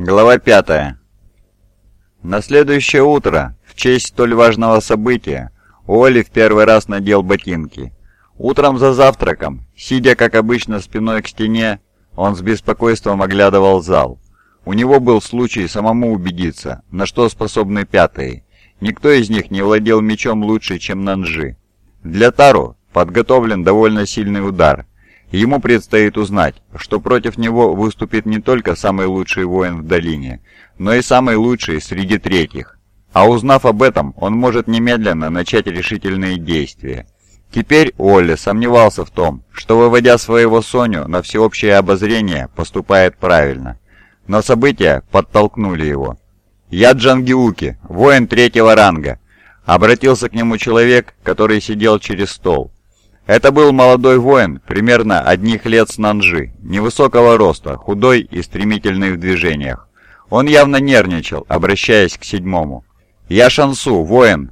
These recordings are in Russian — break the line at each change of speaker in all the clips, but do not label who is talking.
Глава 5. На следующее утро, в честь столь важного события, Уолли в первый раз надел ботинки. Утром за завтраком, сидя как обычно спиной к стене, он с беспокойством оглядывал зал. У него был случай самому убедиться, на что способны пятые. Никто из них не владел мечом лучше, чем Нанжи. Для Тару подготовлен довольно сильный удар – Ему предстоит узнать, что против него выступит не только самый лучший воин в долине, но и самый лучший среди третьих. А узнав об этом, он может немедленно начать решительные действия. Теперь Олли сомневался в том, что выводя своего Соню на всеобщее обозрение, поступает правильно. Но события подтолкнули его. «Я Джангиуки, воин третьего ранга», — обратился к нему человек, который сидел через стол. Это был молодой воин, примерно одних лет с Нанжи, невысокого роста, худой и стремительный в движениях. Он явно нервничал, обращаясь к седьмому. «Я Шансу, воин».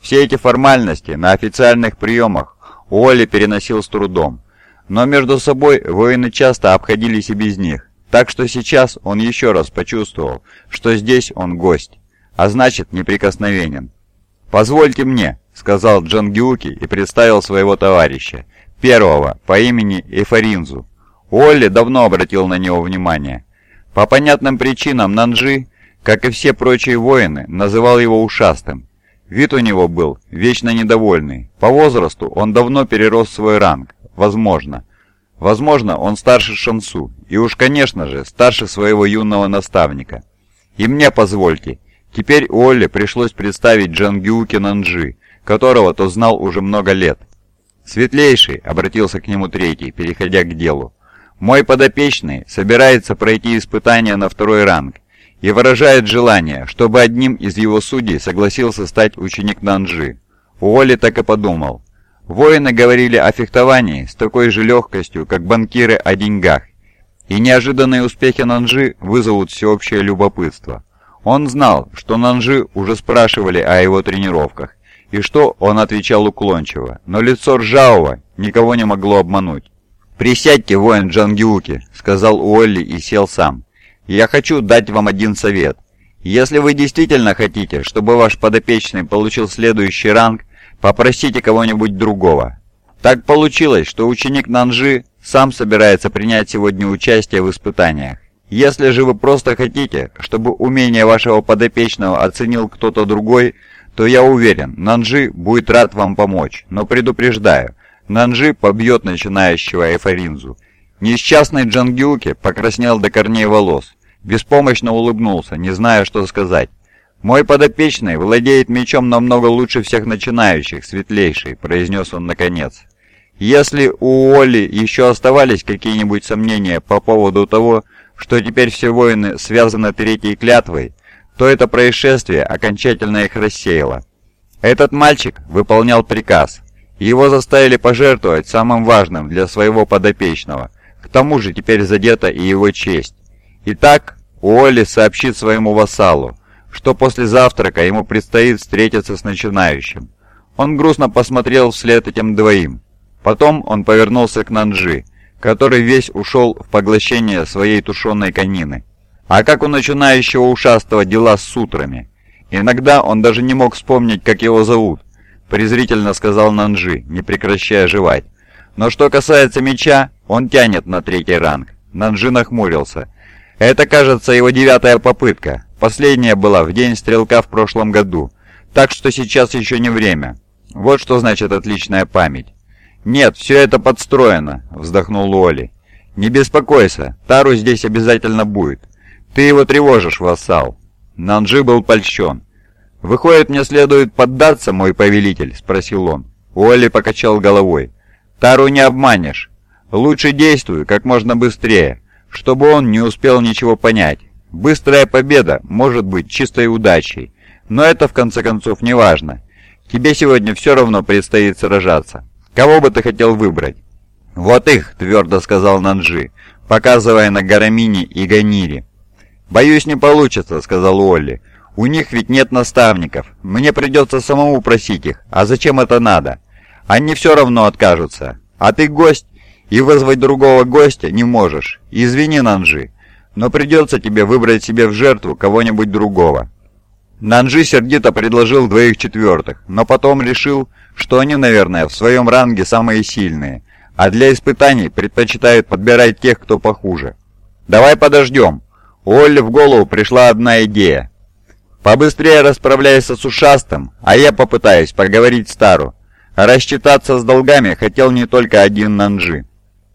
Все эти формальности на официальных приемах Уолли переносил с трудом. Но между собой воины часто обходились и без них, так что сейчас он еще раз почувствовал, что здесь он гость, а значит неприкосновенен. «Позвольте мне», — сказал Джангиуки и представил своего товарища, первого, по имени Эфаринзу. Олли давно обратил на него внимание. По понятным причинам Нанжи, как и все прочие воины, называл его ушастым. Вид у него был вечно недовольный. По возрасту он давно перерос свой ранг, возможно. Возможно, он старше Шансу, и уж, конечно же, старше своего юного наставника. И мне позвольте, Теперь Олле пришлось представить Джангюки Нанджи, которого тот знал уже много лет. «Светлейший», — обратился к нему третий, переходя к делу, — «мой подопечный собирается пройти испытание на второй ранг и выражает желание, чтобы одним из его судей согласился стать ученик Нанджи». Уолли так и подумал. Воины говорили о фехтовании с такой же легкостью, как банкиры о деньгах, и неожиданные успехи Нанджи вызовут всеобщее любопытство. Он знал, что Нанжи уже спрашивали о его тренировках, и что он отвечал уклончиво, но лицо Ржавого никого не могло обмануть. «Присядьте, воин Джангиуки», — сказал Уолли и сел сам. «Я хочу дать вам один совет. Если вы действительно хотите, чтобы ваш подопечный получил следующий ранг, попросите кого-нибудь другого. Так получилось, что ученик Нанжи сам собирается принять сегодня участие в испытаниях. Если же вы просто хотите, чтобы умение вашего подопечного оценил кто-то другой, то я уверен, Нанжи будет рад вам помочь, но предупреждаю, Нанжи побьет начинающего Эфаринзу. Несчастный Джангюки покраснел до корней волос, беспомощно улыбнулся, не зная, что сказать. «Мой подопечный владеет мечом намного лучше всех начинающих, светлейший», — произнес он наконец. Если у Оли еще оставались какие-нибудь сомнения по поводу того, что теперь все воины связаны третьей клятвой, то это происшествие окончательно их рассеяло. Этот мальчик выполнял приказ, его заставили пожертвовать самым важным для своего подопечного. К тому же теперь задета и его честь. Итак, Уолли сообщит своему вассалу, что после завтрака ему предстоит встретиться с начинающим. Он грустно посмотрел вслед этим двоим. Потом он повернулся к Нанжи, который весь ушел в поглощение своей тушеной конины. А как у начинающего ушастого дела с сутрами? Иногда он даже не мог вспомнить, как его зовут, презрительно сказал Нанжи, не прекращая жевать. Но что касается меча, он тянет на третий ранг. Нанжи нахмурился. Это, кажется, его девятая попытка. Последняя была в день стрелка в прошлом году. Так что сейчас еще не время. Вот что значит отличная память. «Нет, все это подстроено», — вздохнул Уолли. «Не беспокойся, Тару здесь обязательно будет. Ты его тревожишь, вассал». Нанджи был польщен. «Выходит, мне следует поддаться, мой повелитель?» — спросил он. Уолли покачал головой. «Тару не обманешь. Лучше действуй как можно быстрее, чтобы он не успел ничего понять. Быстрая победа может быть чистой удачей, но это в конце концов не важно. Тебе сегодня все равно предстоит сражаться». Кого бы ты хотел выбрать?» «Вот их», — твердо сказал Нанджи, показывая на Гарамини и Ганири. «Боюсь, не получится», — сказал Олли. «У них ведь нет наставников. Мне придется самому просить их. А зачем это надо? Они все равно откажутся. А ты гость, и вызвать другого гостя не можешь. Извини, Нанджи. но придется тебе выбрать себе в жертву кого-нибудь другого». Нанжи сердито предложил двоих четвертых, но потом решил, что они, наверное, в своем ранге самые сильные, а для испытаний предпочитают подбирать тех, кто похуже. «Давай подождем». Олли в голову пришла одна идея. «Побыстрее расправляйся с ушастым, а я попытаюсь поговорить с Тару. Рассчитаться с долгами хотел не только один Нанжи».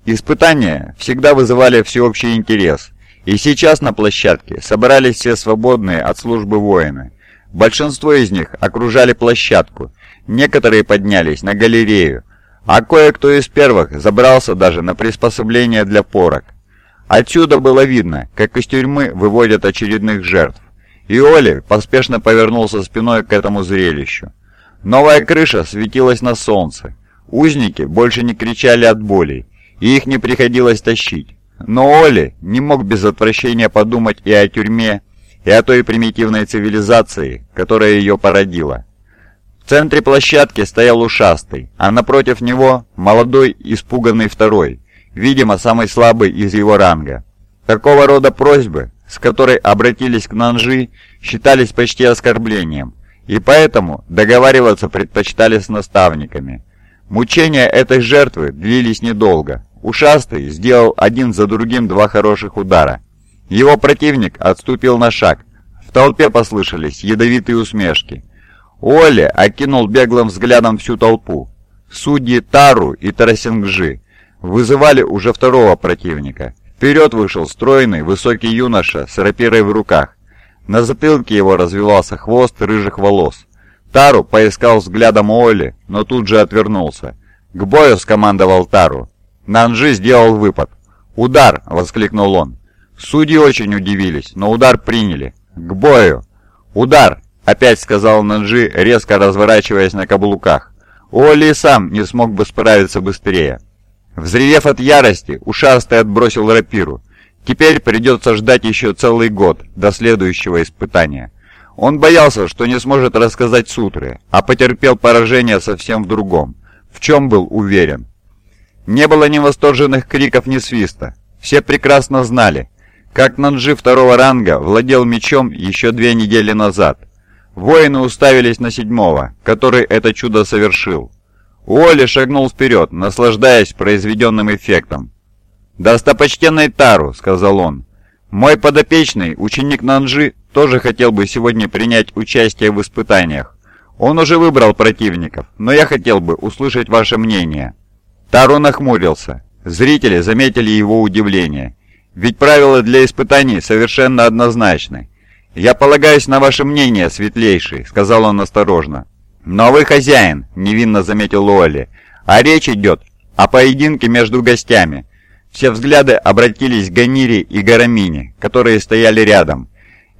Испытания всегда вызывали всеобщий интерес, и сейчас на площадке собрались все свободные от службы воины. Большинство из них окружали площадку, некоторые поднялись на галерею, а кое-кто из первых забрался даже на приспособление для порок. Отсюда было видно, как из тюрьмы выводят очередных жертв. И Оли поспешно повернулся спиной к этому зрелищу. Новая крыша светилась на солнце. Узники больше не кричали от боли, и их не приходилось тащить. Но Оли не мог без отвращения подумать и о тюрьме, и о той примитивной цивилизации, которая ее породила. В центре площадки стоял ушастый, а напротив него молодой испуганный второй, видимо, самый слабый из его ранга. Такого рода просьбы, с которой обратились к Нанжи, считались почти оскорблением, и поэтому договариваться предпочитали с наставниками. Мучения этой жертвы длились недолго, Ушастый сделал один за другим два хороших удара. Его противник отступил на шаг. В толпе послышались ядовитые усмешки. Оля окинул беглым взглядом всю толпу. Судьи Тару и Тарасингжи вызывали уже второго противника. Вперед вышел стройный, высокий юноша с рапирой в руках. На затылке его развивался хвост рыжих волос. Тару поискал взглядом Оли, но тут же отвернулся. «К бою!» — скомандовал Тару. Нанжи сделал выпад. «Удар!» — воскликнул он. Судьи очень удивились, но удар приняли. «К бою!» «Удар!» — опять сказал Нанжи, резко разворачиваясь на каблуках. Оли сам не смог бы справиться быстрее. Взревев от ярости, ушастый отбросил рапиру. Теперь придется ждать еще целый год до следующего испытания. Он боялся, что не сможет рассказать сутры, а потерпел поражение совсем в другом. В чем был уверен? Не было ни восторженных криков, ни свиста. Все прекрасно знали, как Нанжи второго ранга владел мечом еще две недели назад. Воины уставились на седьмого, который это чудо совершил. Уолли шагнул вперед, наслаждаясь произведенным эффектом. «Достопочтенный Тару», — сказал он, — «мой подопечный, ученик Нанжи, тоже хотел бы сегодня принять участие в испытаниях. Он уже выбрал противников, но я хотел бы услышать ваше мнение». Таро нахмурился. Зрители заметили его удивление. Ведь правила для испытаний совершенно однозначны. «Я полагаюсь на ваше мнение, светлейший», — сказал он осторожно. «Но вы хозяин», — невинно заметил Уолли. «А речь идет о поединке между гостями». Все взгляды обратились к Ганире и Гарамине, которые стояли рядом.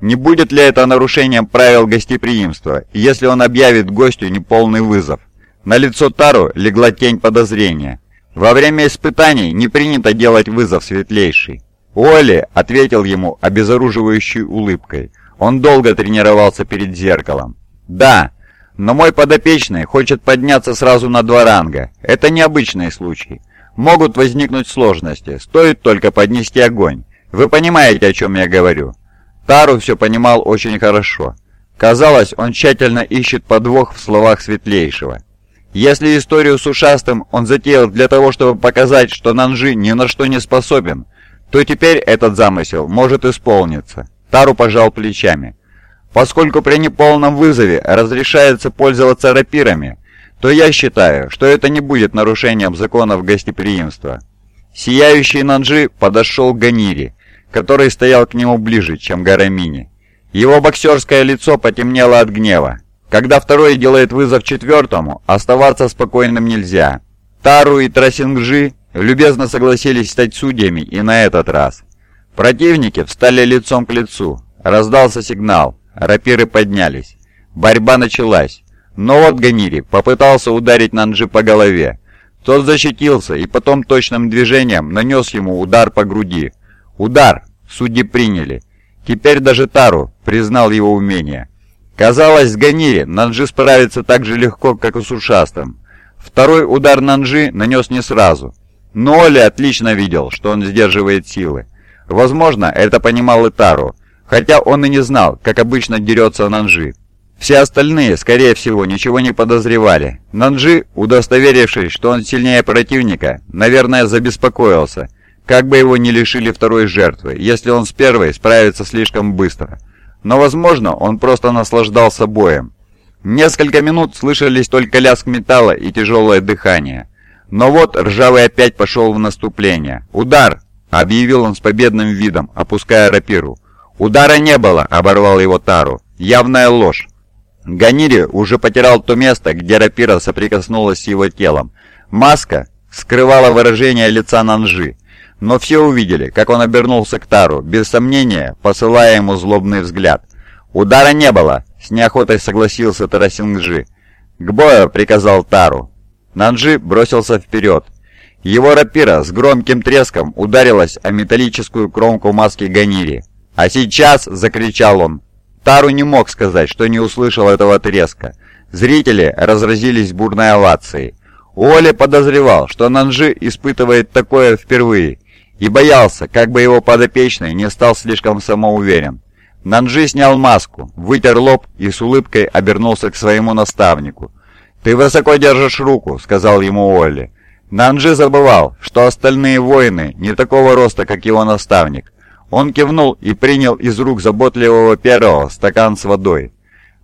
Не будет ли это нарушением правил гостеприимства, если он объявит гостю неполный вызов? На лицо Тару легла тень подозрения. «Во время испытаний не принято делать вызов светлейший». Оли ответил ему обезоруживающей улыбкой. Он долго тренировался перед зеркалом. «Да, но мой подопечный хочет подняться сразу на два ранга. Это необычный случай. Могут возникнуть сложности, стоит только поднести огонь. Вы понимаете, о чем я говорю?» Тару все понимал очень хорошо. Казалось, он тщательно ищет подвох в словах светлейшего. Если историю с ушастым он затеял для того, чтобы показать, что Нанжи ни на что не способен, то теперь этот замысел может исполниться. Тару пожал плечами. Поскольку при неполном вызове разрешается пользоваться рапирами, то я считаю, что это не будет нарушением законов гостеприимства. Сияющий Нанжи подошел к Ганире, который стоял к нему ближе, чем Гарамини. Его боксерское лицо потемнело от гнева. Когда второй делает вызов четвертому, оставаться спокойным нельзя. Тару и Трасингжи любезно согласились стать судьями и на этот раз. Противники встали лицом к лицу. Раздался сигнал. Рапиры поднялись. Борьба началась. Но вот Ганири попытался ударить Нанджи по голове. Тот защитился и потом точным движением нанес ему удар по груди. Удар! Судьи приняли. Теперь даже Тару признал его умение. Казалось, с Ганири Нанджи справится так же легко, как и с ушастым. Второй удар Нанджи нанес не сразу. Но Оли отлично видел, что он сдерживает силы. Возможно, это понимал и Тару, хотя он и не знал, как обычно дерется Нанжи. Все остальные, скорее всего, ничего не подозревали. Нанжи, удостоверившись, что он сильнее противника, наверное, забеспокоился, как бы его не лишили второй жертвы, если он с первой справится слишком быстро. Но, возможно, он просто наслаждался боем. Несколько минут слышались только лязг металла и тяжелое дыхание. Но вот ржавый опять пошел в наступление. «Удар!» — объявил он с победным видом, опуская рапиру. «Удара не было!» — оборвал его Тару. «Явная ложь!» Ганири уже потерял то место, где рапира соприкоснулась с его телом. Маска скрывала выражение лица Нанжи, но все увидели, как он обернулся к Тару, без сомнения посылая ему злобный взгляд. «Удара не было!» — с неохотой согласился Тарасингжи. «К бою!» — приказал Тару. Нанжи бросился вперед. Его рапира с громким треском ударилась о металлическую кромку маски Ганири. «А сейчас!» — закричал он. Тару не мог сказать, что не услышал этого треска. Зрители разразились бурной овацией. Оли подозревал, что Нанжи испытывает такое впервые, и боялся, как бы его подопечный не стал слишком самоуверен. Нанжи снял маску, вытер лоб и с улыбкой обернулся к своему наставнику. «Ты высоко держишь руку», — сказал ему Олли. Нанжи забывал, что остальные воины не такого роста, как его наставник. Он кивнул и принял из рук заботливого первого стакан с водой.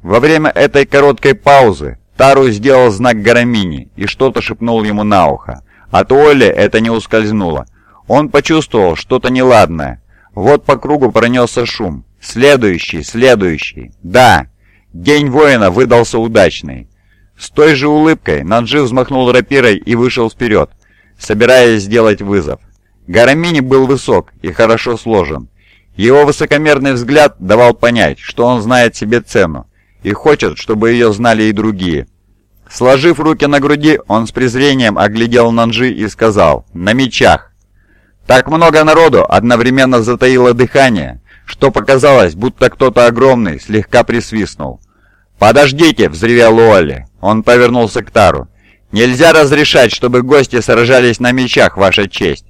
Во время этой короткой паузы Тару сделал знак Гарамини и что-то шепнул ему на ухо. От Олли это не ускользнуло. Он почувствовал что-то неладное. Вот по кругу пронесся шум. Следующий, следующий. Да, день воина выдался удачный. С той же улыбкой Нанджи взмахнул рапирой и вышел вперед, собираясь сделать вызов. Гарамини был высок и хорошо сложен. Его высокомерный взгляд давал понять, что он знает себе цену и хочет, чтобы ее знали и другие. Сложив руки на груди, он с презрением оглядел Нанжи и сказал «На мечах!». Так много народу одновременно затаило дыхание, что показалось, будто кто-то огромный слегка присвистнул. «Подождите!» — взревел Уолли. Он повернулся к Тару. «Нельзя разрешать, чтобы гости сражались на мечах, Ваша честь!»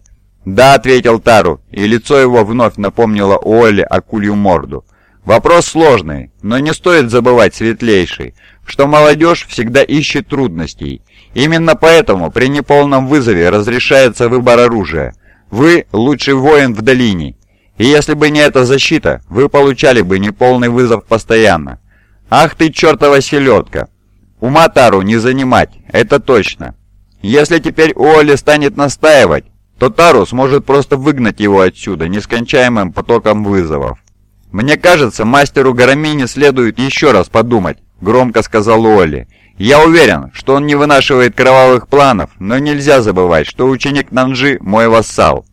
«Да», — ответил Тару, и лицо его вновь напомнило Уолли акулью морду. «Вопрос сложный, но не стоит забывать, светлейший, что молодежь всегда ищет трудностей. Именно поэтому при неполном вызове разрешается выбор оружия. Вы — лучший воин в долине, и если бы не эта защита, вы получали бы неполный вызов постоянно. Ах ты чертова селедка! Ума Тару не занимать, это точно. Если теперь Уолли станет настаивать, то Тару сможет просто выгнать его отсюда нескончаемым потоком вызовов. «Мне кажется, мастеру Гарамини следует еще раз подумать», — громко сказал Уолли. «Я уверен, что он не вынашивает кровавых планов, но нельзя забывать, что ученик Нанжи — мой вассал.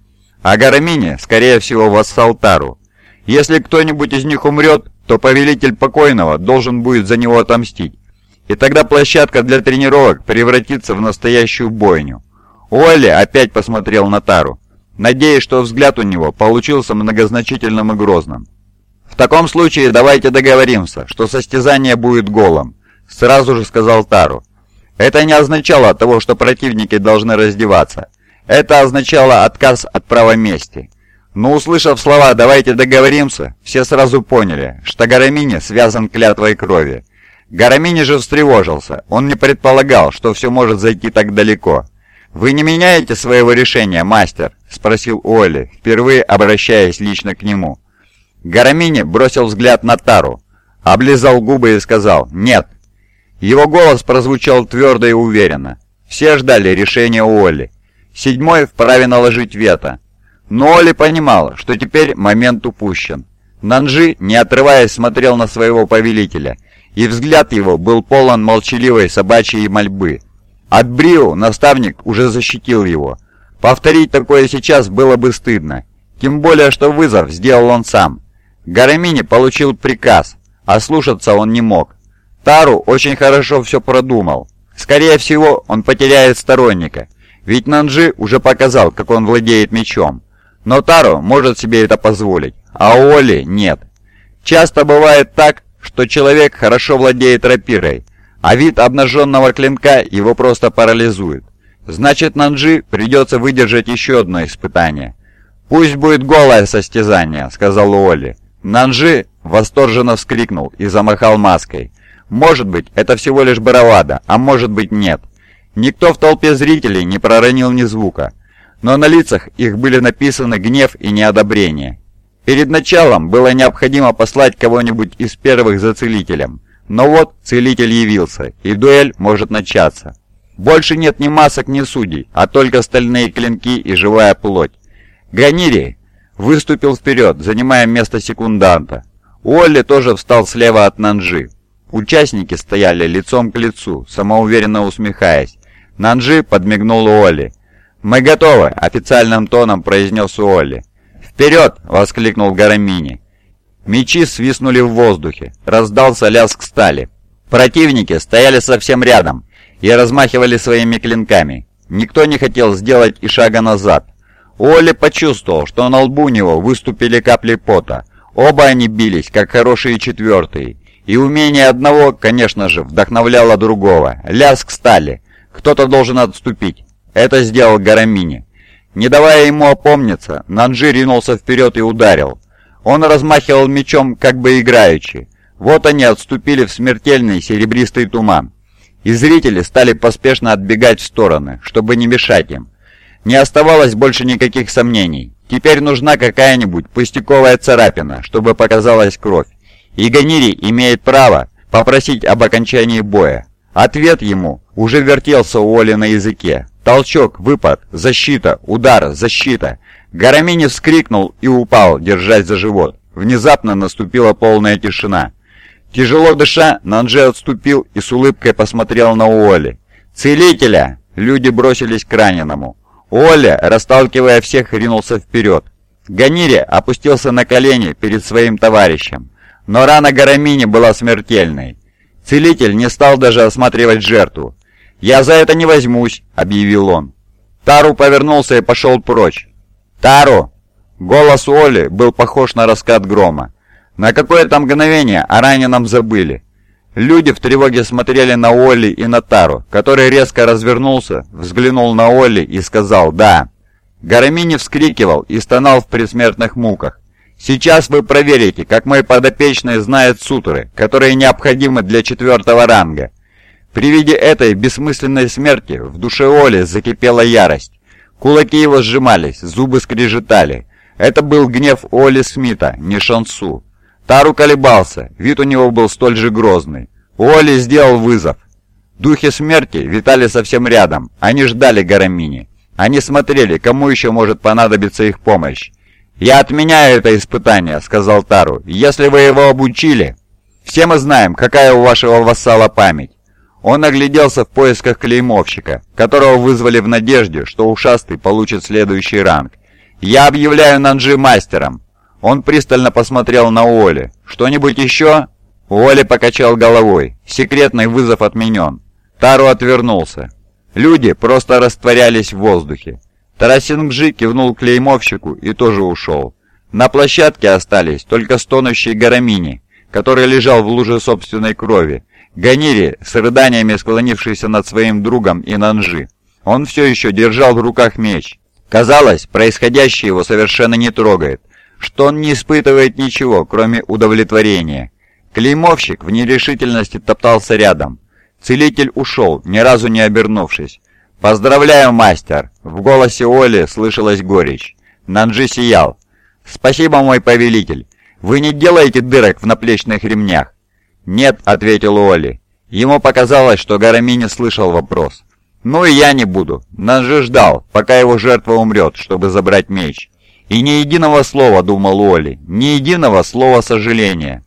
А Гарамини, скорее всего, вассал Тару. Если кто-нибудь из них умрет, то повелитель покойного должен будет за него отомстить. И тогда площадка для тренировок превратится в настоящую бойню. Уолли опять посмотрел на Тару, надеясь, что взгляд у него получился многозначительным и грозным. «В таком случае давайте договоримся, что состязание будет голым», — сразу же сказал Тару. Это не означало того, что противники должны раздеваться. Это означало отказ от права мести. Но услышав слова «давайте договоримся», все сразу поняли, что Гарамини связан клятвой крови. Гарамини же встревожился, он не предполагал, что все может зайти так далеко. «Вы не меняете своего решения, мастер?» — спросил Оли, впервые обращаясь лично к нему. Гарамини бросил взгляд на Тару, облизал губы и сказал «нет». Его голос прозвучал твердо и уверенно. Все ждали решения Оли. Седьмой вправе наложить вето. Но Оли понимал, что теперь момент упущен. Нанжи, не отрываясь, смотрел на своего повелителя, и взгляд его был полон молчаливой собачьей мольбы. От Брио наставник уже защитил его. Повторить такое сейчас было бы стыдно. Тем более, что вызов сделал он сам. Гарамини получил приказ, а слушаться он не мог. Тару очень хорошо все продумал. Скорее всего, он потеряет сторонника, ведь Нанжи уже показал, как он владеет мечом. Но Тару может себе это позволить, а Оли нет. Часто бывает так, что человек хорошо владеет рапирой, а вид обнаженного клинка его просто парализует. Значит, Нанджи придется выдержать еще одно испытание. «Пусть будет голое состязание», — сказал Уолли. Нанжи восторженно вскрикнул и замахал маской. «Может быть, это всего лишь баровада, а может быть нет». Никто в толпе зрителей не проронил ни звука, но на лицах их были написаны гнев и неодобрение. Перед началом было необходимо послать кого-нибудь из первых за целителем, но вот целитель явился, и дуэль может начаться. Больше нет ни масок, ни судей, а только стальные клинки и живая плоть. Ганири выступил вперед, занимая место секунданта. Уолли тоже встал слева от Нанжи. Участники стояли лицом к лицу, самоуверенно усмехаясь. Нанжи подмигнул Уолли. «Мы готовы!» — официальным тоном произнес Уолли. «Вперед!» — воскликнул Гарамини. Мечи свистнули в воздухе, раздался лязг стали. Противники стояли совсем рядом и размахивали своими клинками. Никто не хотел сделать и шага назад. Уолли почувствовал, что на лбу у него выступили капли пота. Оба они бились, как хорошие четвертые. И умение одного, конечно же, вдохновляло другого. Лязг стали. Кто-то должен отступить. Это сделал Гарамини. Не давая ему опомниться, Нанжи ринулся вперед и ударил. Он размахивал мечом, как бы играючи. Вот они отступили в смертельный серебристый туман. И зрители стали поспешно отбегать в стороны, чтобы не мешать им. Не оставалось больше никаких сомнений. Теперь нужна какая-нибудь пустяковая царапина, чтобы показалась кровь. И Ганири имеет право попросить об окончании боя. Ответ ему уже вертелся у Оли на языке. Толчок, выпад, защита, удар, защита. Гарамини вскрикнул и упал, держась за живот. Внезапно наступила полная тишина. Тяжело дыша, Нанджи отступил и с улыбкой посмотрел на Уолли. «Целителя!» Люди бросились к раненому. Оля, расталкивая всех, ринулся вперед. Ганири опустился на колени перед своим товарищем. Но рана Гарамини была смертельной. Целитель не стал даже осматривать жертву. «Я за это не возьмусь», — объявил он. Тару повернулся и пошел прочь. «Тару!» Голос Оли был похож на раскат грома. На какое-то мгновение о раненом забыли. Люди в тревоге смотрели на Олли и на Тару, который резко развернулся, взглянул на Олли и сказал «да». Гарамини вскрикивал и стонал в предсмертных муках. «Сейчас вы проверите, как мой подопечный знает сутры, которые необходимы для четвертого ранга». При виде этой бессмысленной смерти в душе Оли закипела ярость. Кулаки его сжимались, зубы скрежетали. Это был гнев Оли Смита, не Шансу. Тару колебался, вид у него был столь же грозный. Уолли сделал вызов. Духи смерти витали совсем рядом, они ждали Гарамини. Они смотрели, кому еще может понадобиться их помощь. «Я отменяю это испытание», — сказал Тару. «Если вы его обучили...» «Все мы знаем, какая у вашего вассала память». Он огляделся в поисках клеймовщика, которого вызвали в надежде, что ушастый получит следующий ранг. «Я объявляю Нанджи мастером. Он пристально посмотрел на Уолли. «Что-нибудь еще?» Уолли покачал головой. «Секретный вызов отменен». Тару отвернулся. Люди просто растворялись в воздухе. Тарасингжи кивнул клеймовщику и тоже ушел. На площадке остались только стонущий Гарамини, который лежал в луже собственной крови, Ганири, с рыданиями склонившийся над своим другом и Нанжи. Он все еще держал в руках меч. Казалось, происходящее его совершенно не трогает что он не испытывает ничего, кроме удовлетворения. Клеймовщик в нерешительности топтался рядом. Целитель ушел, ни разу не обернувшись. «Поздравляю, мастер!» В голосе Оли слышалась горечь. Нанджи сиял. «Спасибо, мой повелитель. Вы не делаете дырок в наплечных ремнях?» «Нет», — ответил Оли. Ему показалось, что Гарами не слышал вопрос. «Ну и я не буду. Нанджи ждал, пока его жертва умрет, чтобы забрать меч. И ни единого слова, думал Оли, ни единого слова сожаления.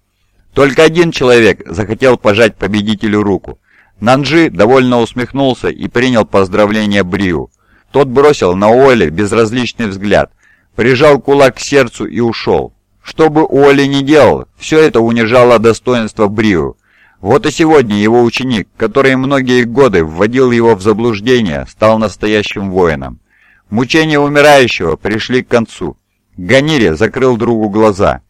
Только один человек захотел пожать победителю руку. Нанджи довольно усмехнулся и принял поздравление Бриу. Тот бросил на Оли безразличный взгляд, прижал кулак к сердцу и ушел. Что бы Оли ни делал, все это унижало достоинство Бриу. Вот и сегодня его ученик, который многие годы вводил его в заблуждение, стал настоящим воином. Мучения умирающего пришли к концу. Ганири закрыл другу глаза.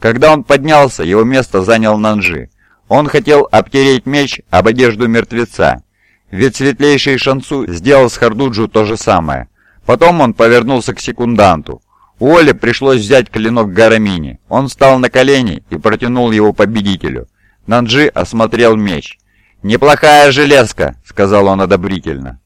Когда он поднялся, его место занял Нанжи. Он хотел обтереть меч об одежду мертвеца. Ведь светлейший Шансу сделал с Хардуджу то же самое. Потом он повернулся к секунданту. Оле пришлось взять клинок Гарамини. Он встал на колени и протянул его победителю. Нанджи осмотрел меч. «Неплохая железка», — сказал он одобрительно.